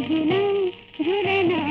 झुलम झुलना